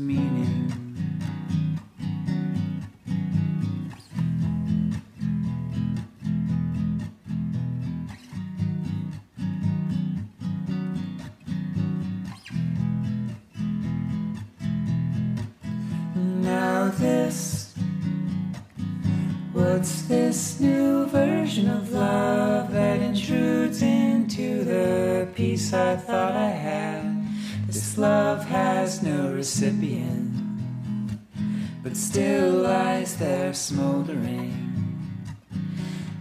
meaning. Now, this, what's this new version of love that intrudes into the peace I thought I had? Love has no recipient, but still lies there smoldering.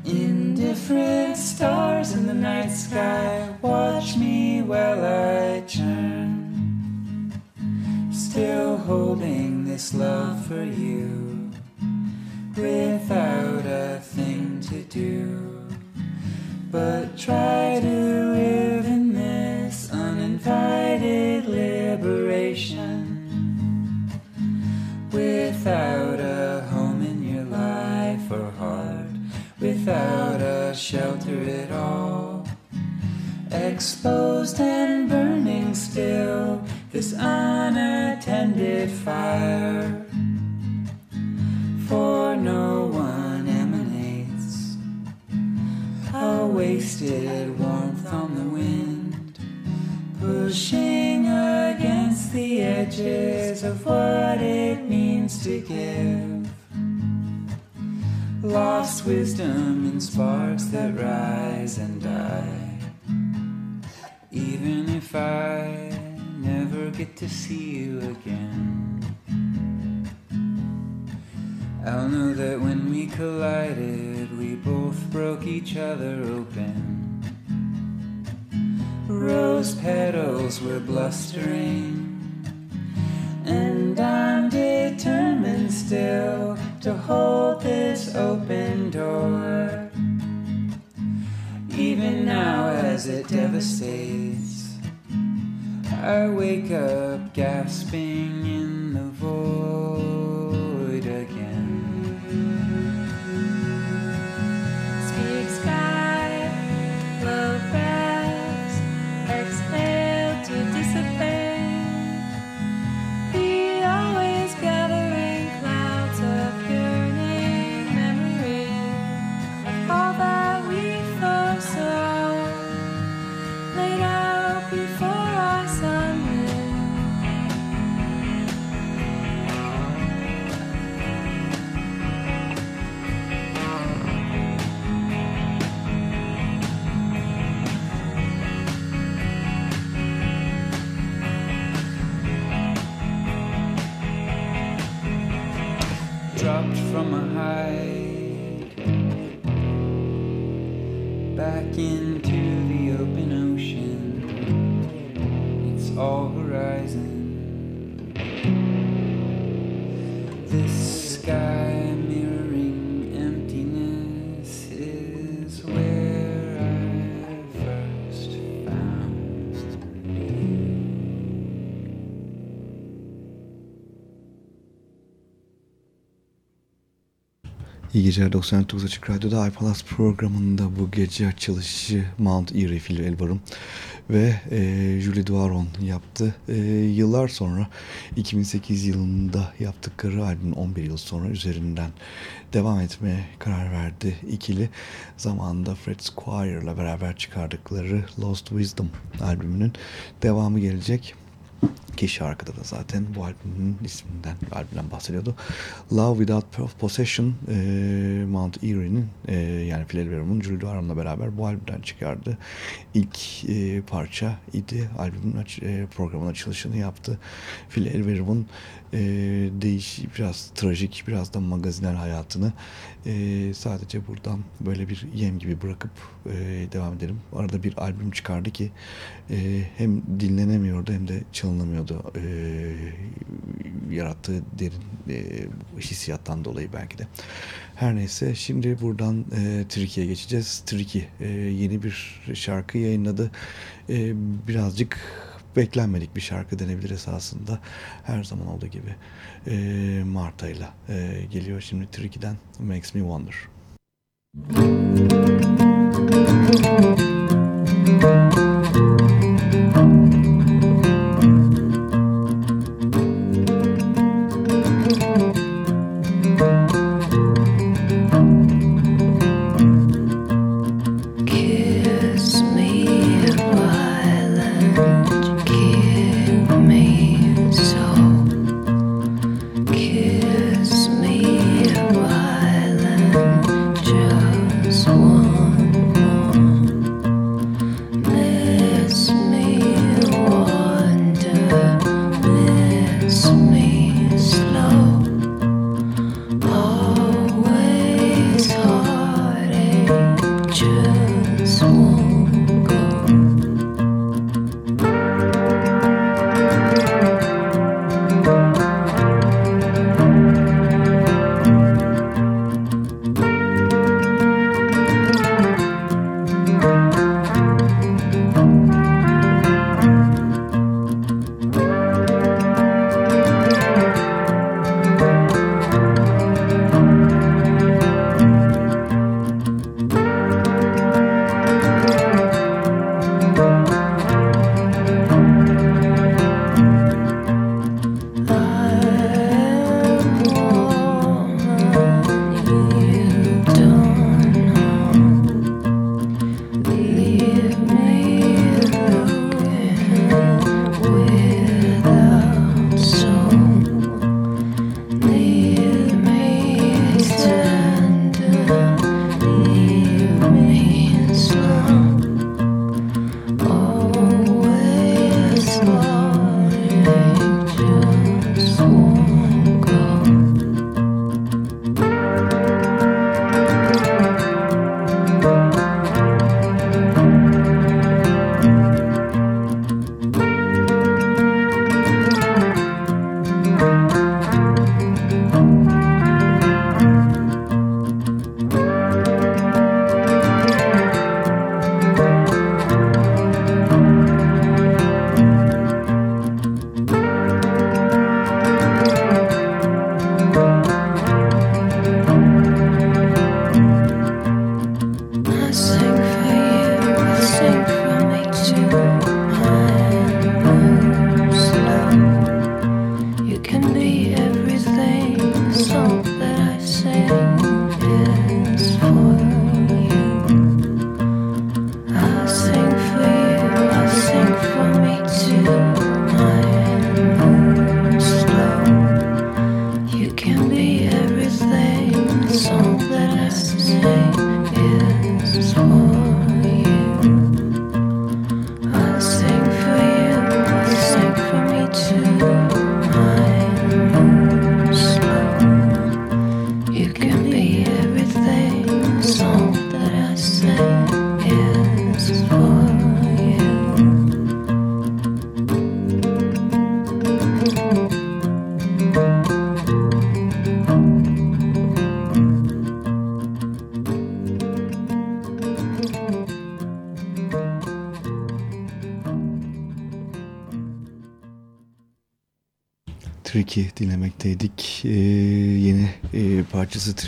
Indifferent stars in the night sky watch me while I turn. Still holding this love for you without a thing to do, but try to live in this uninvited without a home in your life or heart, without a shelter at all. Exposed and burning still, this unattended fire. For no one emanates a wasted warmth on the wind, pushing the edges of what it means to give. Lost wisdom in sparks that rise and die. Even if I never get to see you again, I'll know that when we collided, we both broke each other open. Rose petals were blustering, and I'm determined still to hold this open door. Even now, as it devastates, I wake up gasping in the void geceler 99 Açık Radyo'da iPalas programında bu gece açılışı Mount Erie Phil Elbar'ın ve e, Julie Duaron yaptı. E, yıllar sonra 2008 yılında yaptıkları albümün 11 yıl sonra üzerinden devam etmeye karar verdi ikili. Zamanında Fred Squire'la beraber çıkardıkları Lost Wisdom albümünün devamı gelecek. Ki şarkıda da zaten bu albümün isminden, albümden bahsediyordu. Love Without Possession, e, Mount Erie'nin e, yani Phil Elverum'un Julie Duaron'la beraber bu albümden çıkardı. İlk e, parça idi. Albümün aç, e, programın açılışını yaptı. Phil Elverum'un e, değiş, biraz trajik, biraz da magazinel hayatını e, sadece buradan böyle bir yem gibi bırakıp e, devam edelim. Arada bir albüm çıkardı ki e, hem dinlenemiyordu hem de çalınamıyordu. E, yarattığı derin e, hissiyattan dolayı belki de. Her neyse şimdi buradan e, Tricky'ye geçeceğiz. Tricky e, yeni bir şarkı yayınladı. E, birazcık beklenmedik bir şarkı denebilir esasında. Her zaman olduğu gibi e, Marta'yla e, geliyor şimdi Tricky'den Makes Me Wonder. Kiss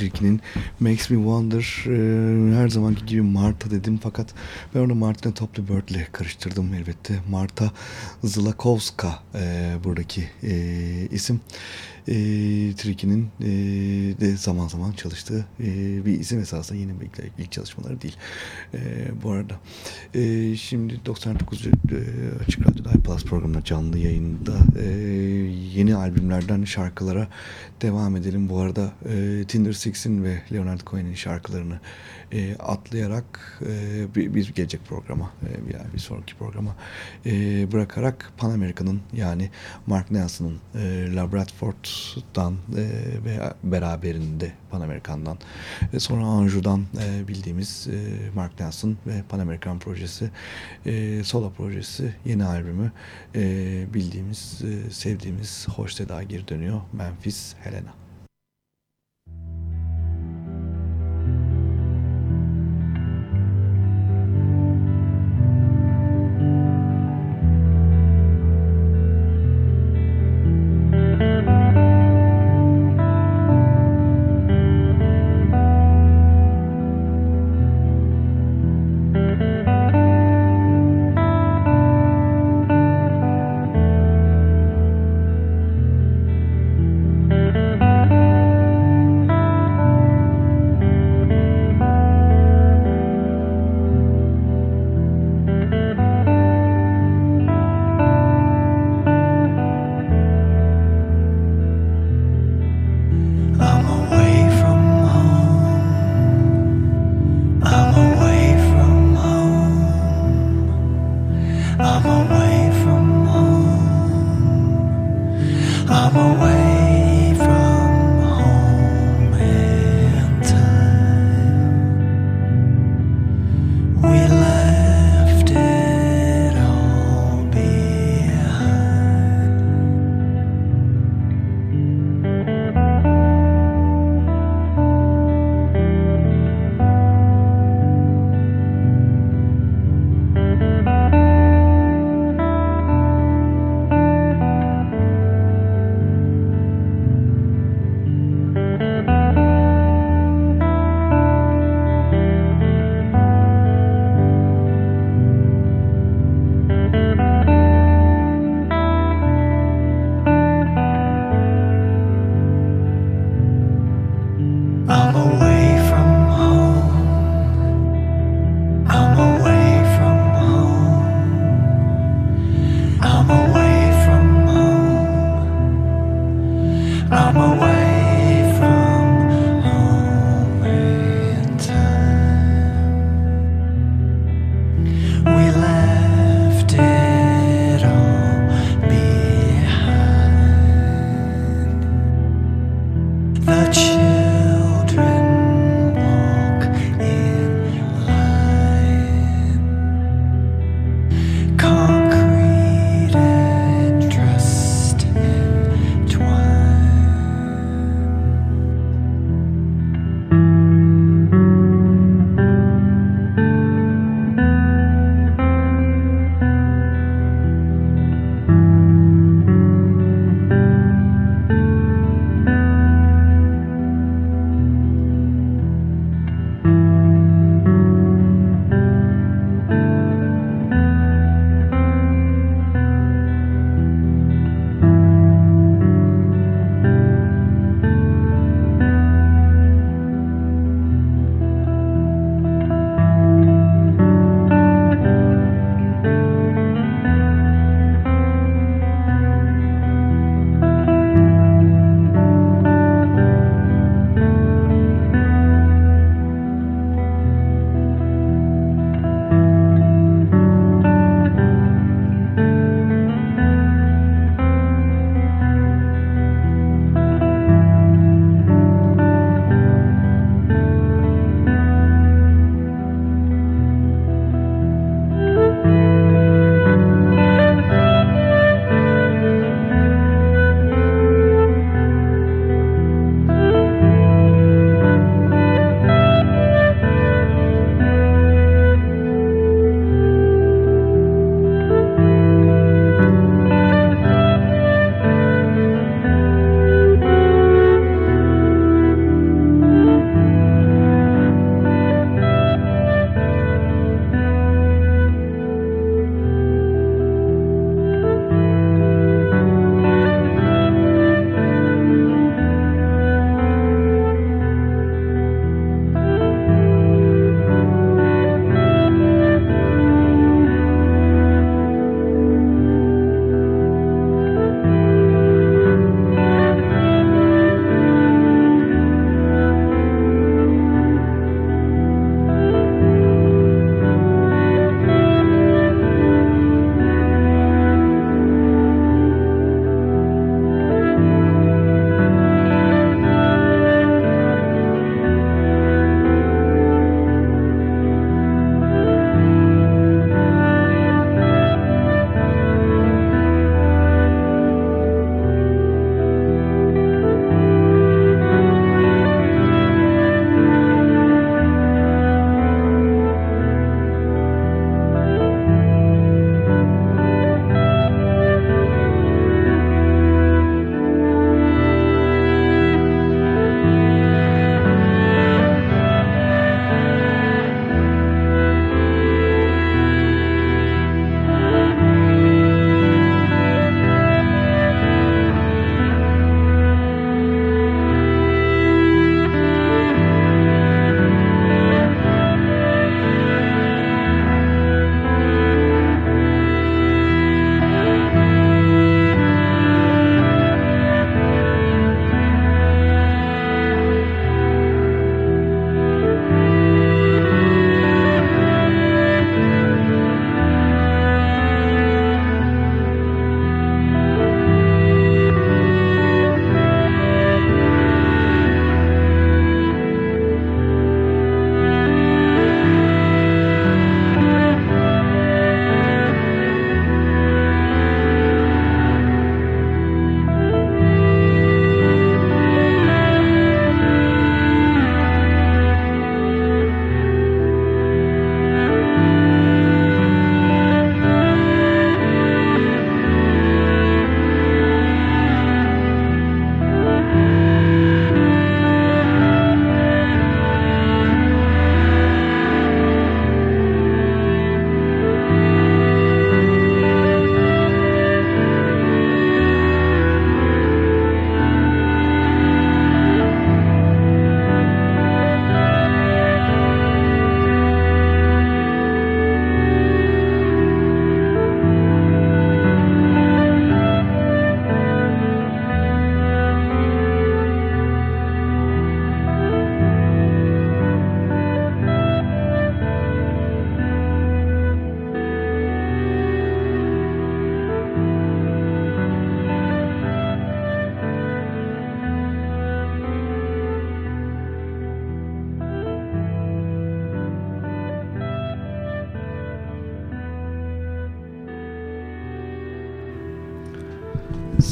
Tricky'nin Makes Me Wonder. Ee, her zamanki gibi Marta dedim fakat ben onu Martina Topley Bird ile karıştırdım elbette. Marta Zlakowska e, buradaki e, isim e, Tricky'nin e, de zaman zaman çalıştığı e, bir isim esasında yeni ilk, ilk çalışmaları değil. E, bu arada e, şimdi 99 e, Açık Radyo'da iPlus programında canlı yayında e, yeni albümlerden şarkılara devam edelim. Bu arada e, Tinder Six'in ve Leonard Cohen'in şarkılarını e, atlayarak e, bir, bir gelecek programa e, bir, bir sonraki programa e, bırakarak Pan America'nın yani Mark Nelson'ın e, Labradford'dan e, ve beraberinde Pan American'dan ve sonra Anjou'dan e, bildiğimiz e, Mark Nelson ve Pan American projesi e, solo projesi yeni albümü e, bildiğimiz e, sevdiğimiz hoş seda geri dönüyor Memphis Helena.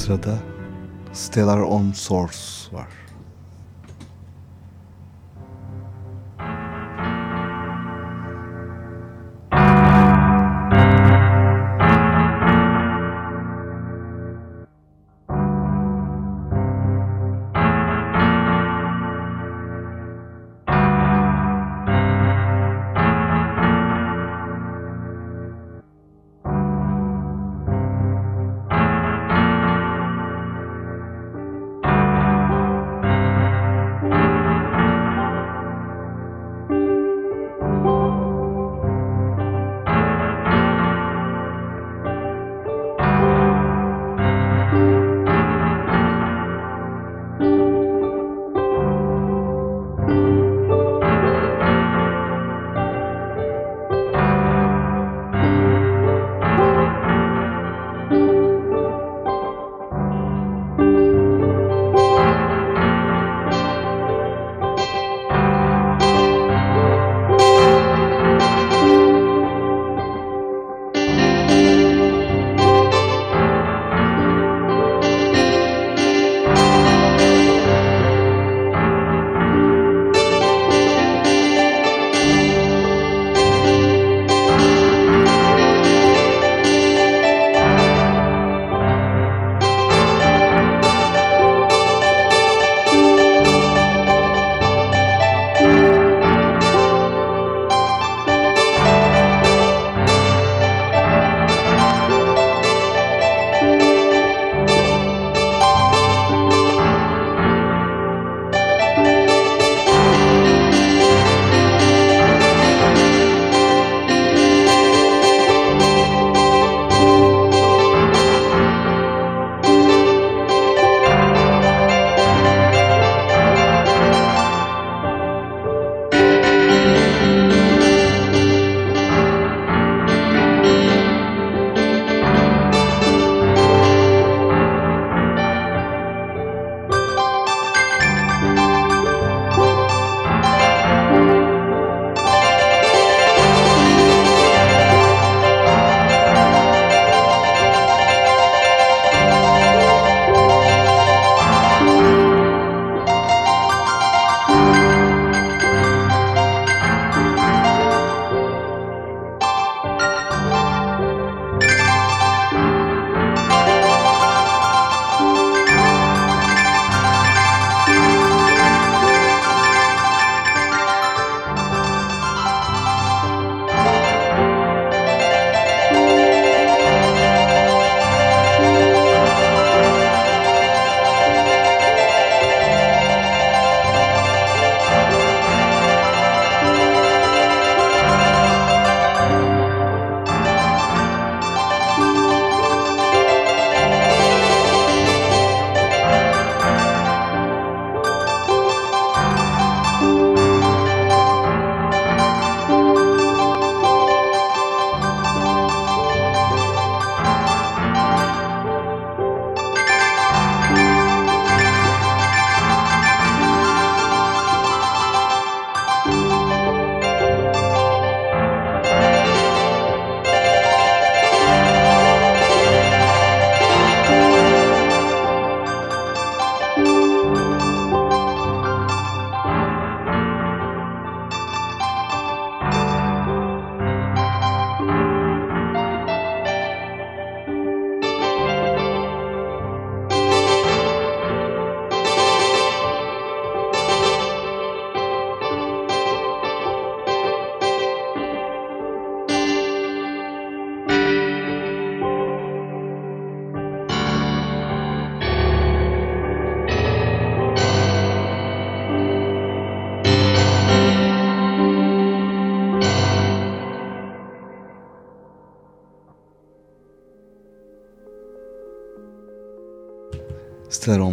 Sırada Stellar on Source var.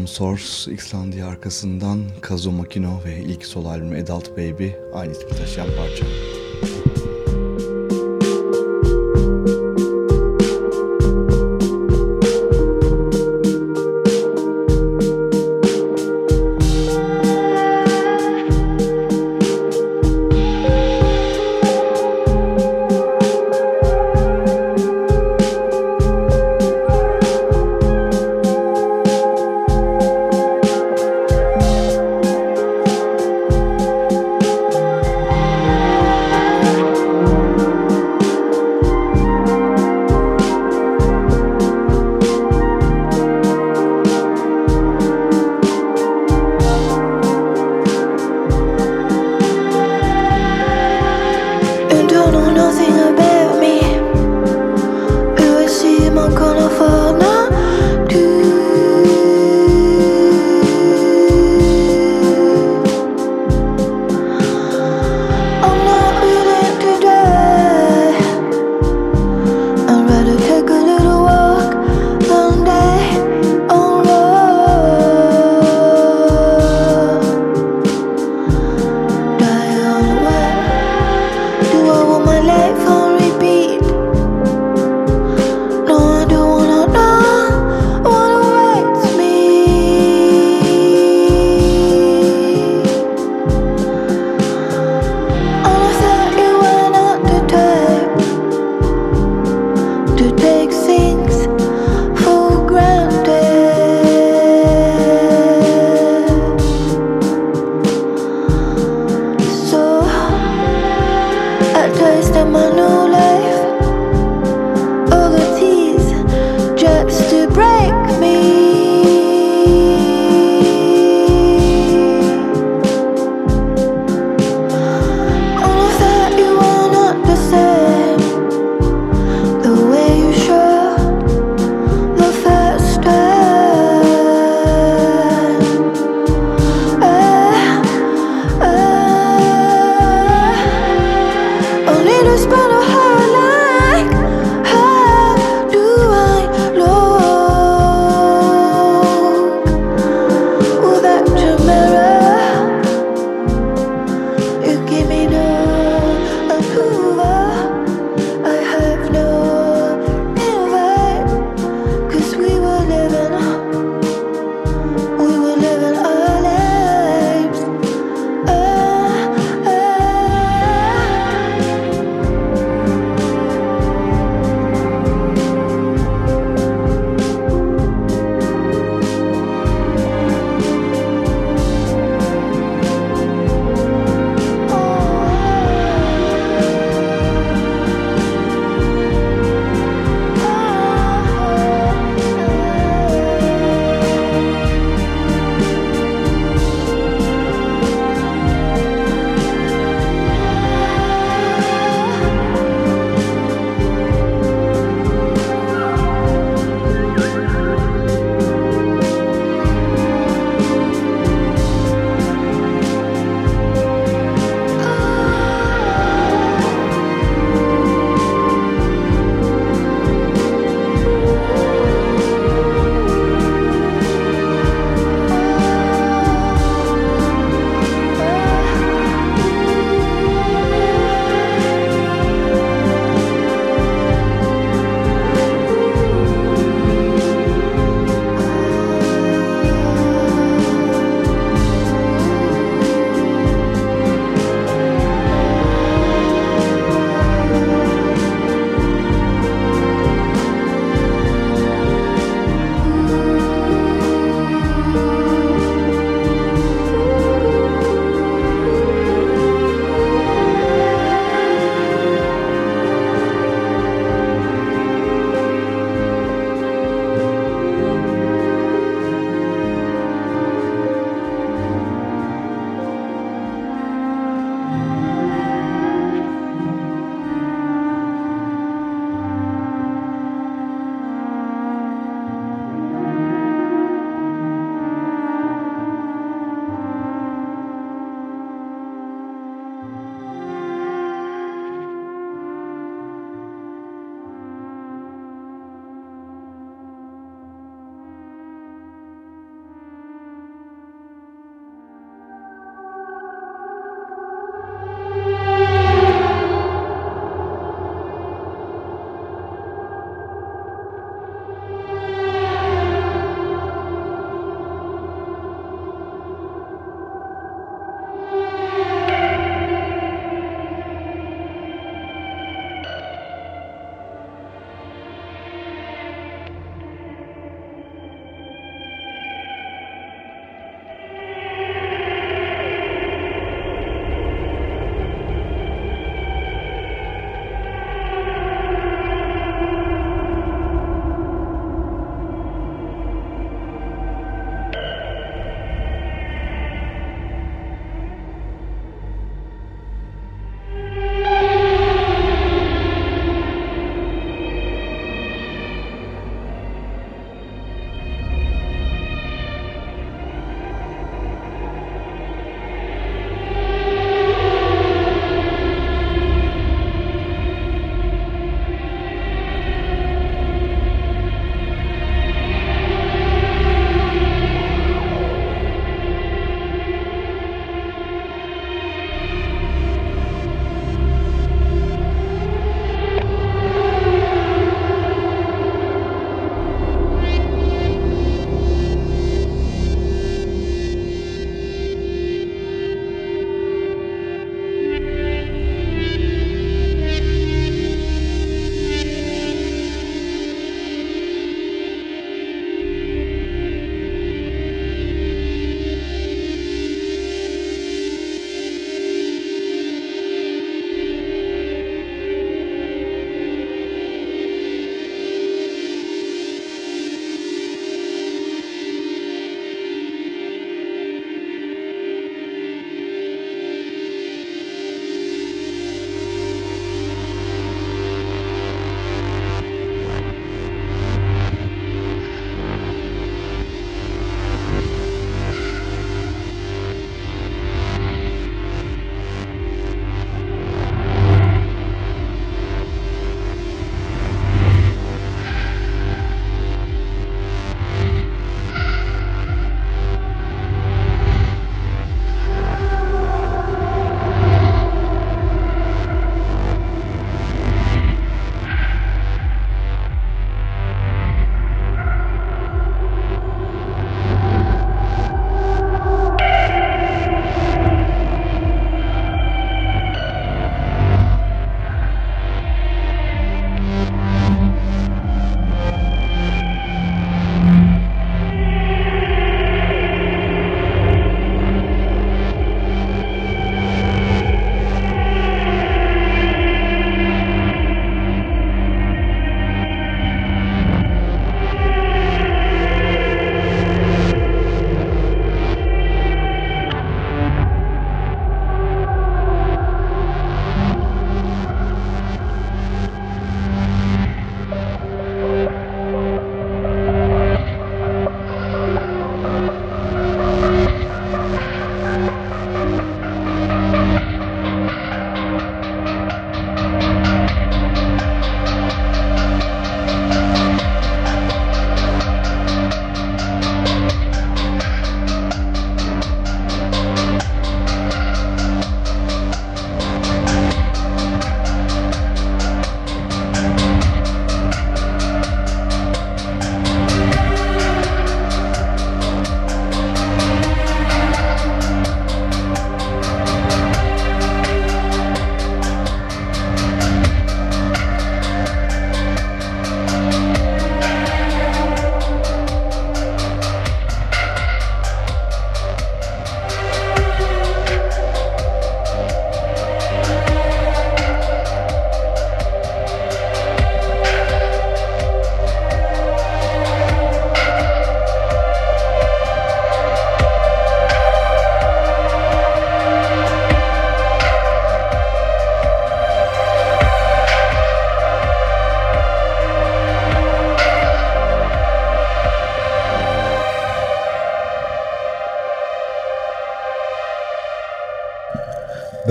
Source, İslandiya arkasından Kazuo Makino ve ilk sol albümü Adult Baby aynı ismi taşıyan parça.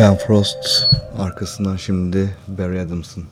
Ben Frost arkasından şimdi Barry Adams'ın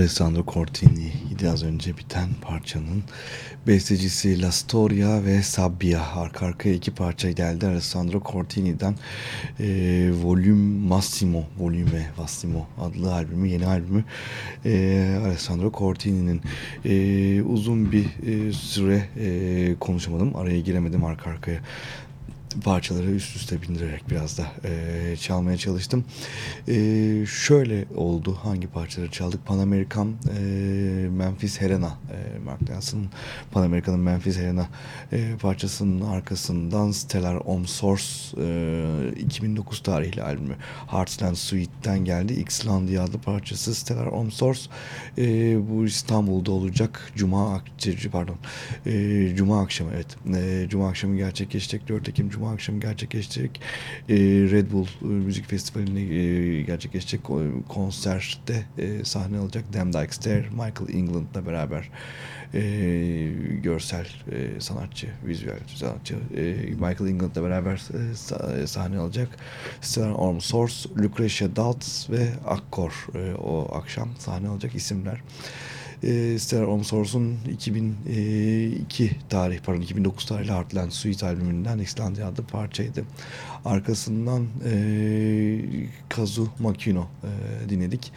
Alessandro Cortini idi az önce biten parçanın. Bestecisi La Storia ve Sabbia. Arka arkaya iki parça geldi. Alessandro Cortini'den e, Volüm Massimo Volume Massimo adlı albümü yeni albümü e, Alessandro Cortini'nin. E, uzun bir e, süre e, konuşamadım. Araya giremedim arka arkaya parçaları üst üste bindirerek biraz da e, çalmaya çalıştım. E, şöyle oldu. Hangi parçaları çaldık? Pan American e, Memphis Helena. E, Mark Nelson'ın Pan American'ın Memphis Helena e, parçasının arkasından Stellar Om Source e, 2009 tarihli albümü Heartsland Suite'den geldi. Xlandia adlı parçası Stellar Om Source e, bu İstanbul'da olacak Cuma akşamı pardon e, Cuma akşamı evet e, Cuma akşamı gerçekleşecek 4 Ekim Cuma akşamı gerçekleşecek e, Red Bull e, Müzik Festivali'ne e, gerçekleşecek konserde e, sahne alacak Dem Dykester, Michael England'la beraber e, görsel e, sanatçı, vizüel sanatçı e, Michael England'la beraber e, sahne alacak. Stellar Orm Source, Lucretia Dalt ve Akkor e, o akşam sahne alacak isimler. E, Stellar Home Source'un 2002 tarih pardon 2009 tarihli Heartland Suite albümünden İslandiya adlı parçaydı. Arkasından e, Kazu Makino e, dinledik.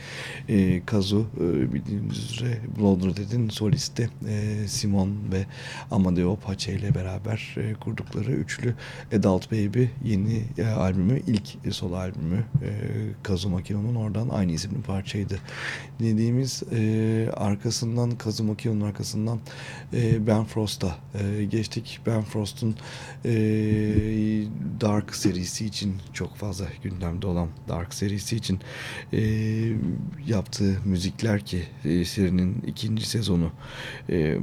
E, Kazu e, bildiğiniz üzere Blood Red'in solisti e, Simon ve Amadeo Pace ile beraber e, kurdukları üçlü Adult Baby yeni e, albümü ilk solo albümü e, Kazu Makino'nun oradan aynı isimli parçaydı. Dinlediğimiz e, arkasından Kazu Makino'nun arkasından e, Ben Frost'a e, geçtik. Ben Frost'un e, Dark serisi için çok fazla gündemde olan Dark serisi için e, yaptığı müzikler ki e, serinin ikinci sezonu e,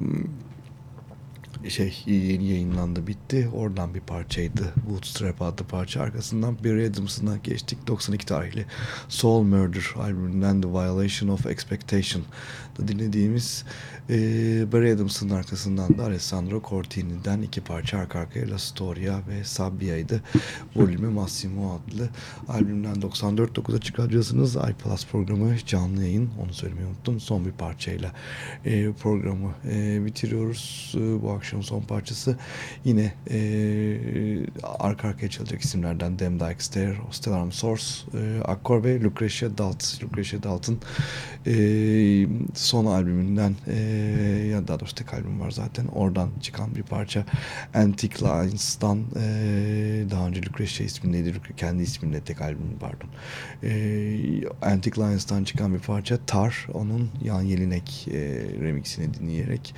şey yeni yayınlandı bitti. Oradan bir parçaydı. Bootstrap adlı parça. Arkasından Barry Adams'ına geçtik. 92 tarihli Soul Murder albümünden The Violation of Expectation da dinlediğimiz e, Barry Adams'ın arkasından da Alessandro Cortini'den iki parça arka arkaya La Storia ve Sabbia'ydı. Volüme Massimo adlı albümden 94.9'a açık radyosunuz iPlus programı canlı yayın. Onu söylemeyi unuttum. Son bir parçayla e, programı e, bitiriyoruz. E, bu akşam son parçası yine e, arka arkaya çalacak isimlerden Dem Dykester, Stellar Source, e, Akkor ve Lucretia Dalt. Lucretia Dalt'ın e, son albümünden e, ya daha doğrusu tek albüm var zaten. Oradan çıkan bir parça. Antique Lines'tan e, daha önce Lucretia ismindeydi. Kendi isminde tek albüm pardon. E, Antique Lines'tan çıkan bir parça. Tar onun Yan Yelinek e, remixini dinleyerek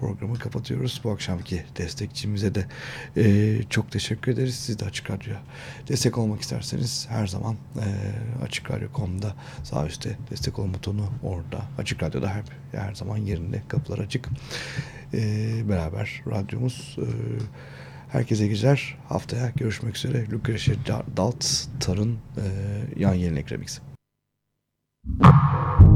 programı kapatıyoruz. Bu akşamki destekçimize de e, çok teşekkür ederiz. Siz de Açık Radyo destek olmak isterseniz her zaman e, Açık Radyo.com'da sağ üstte destek ol butonu orada. Açık Radyo'da her, her zaman yerinde kapılar açık. E, beraber radyomuz e, herkese güzel. Haftaya görüşmek üzere. Lucretia Dalt Tar'ın e, yan yenilik remixi. there's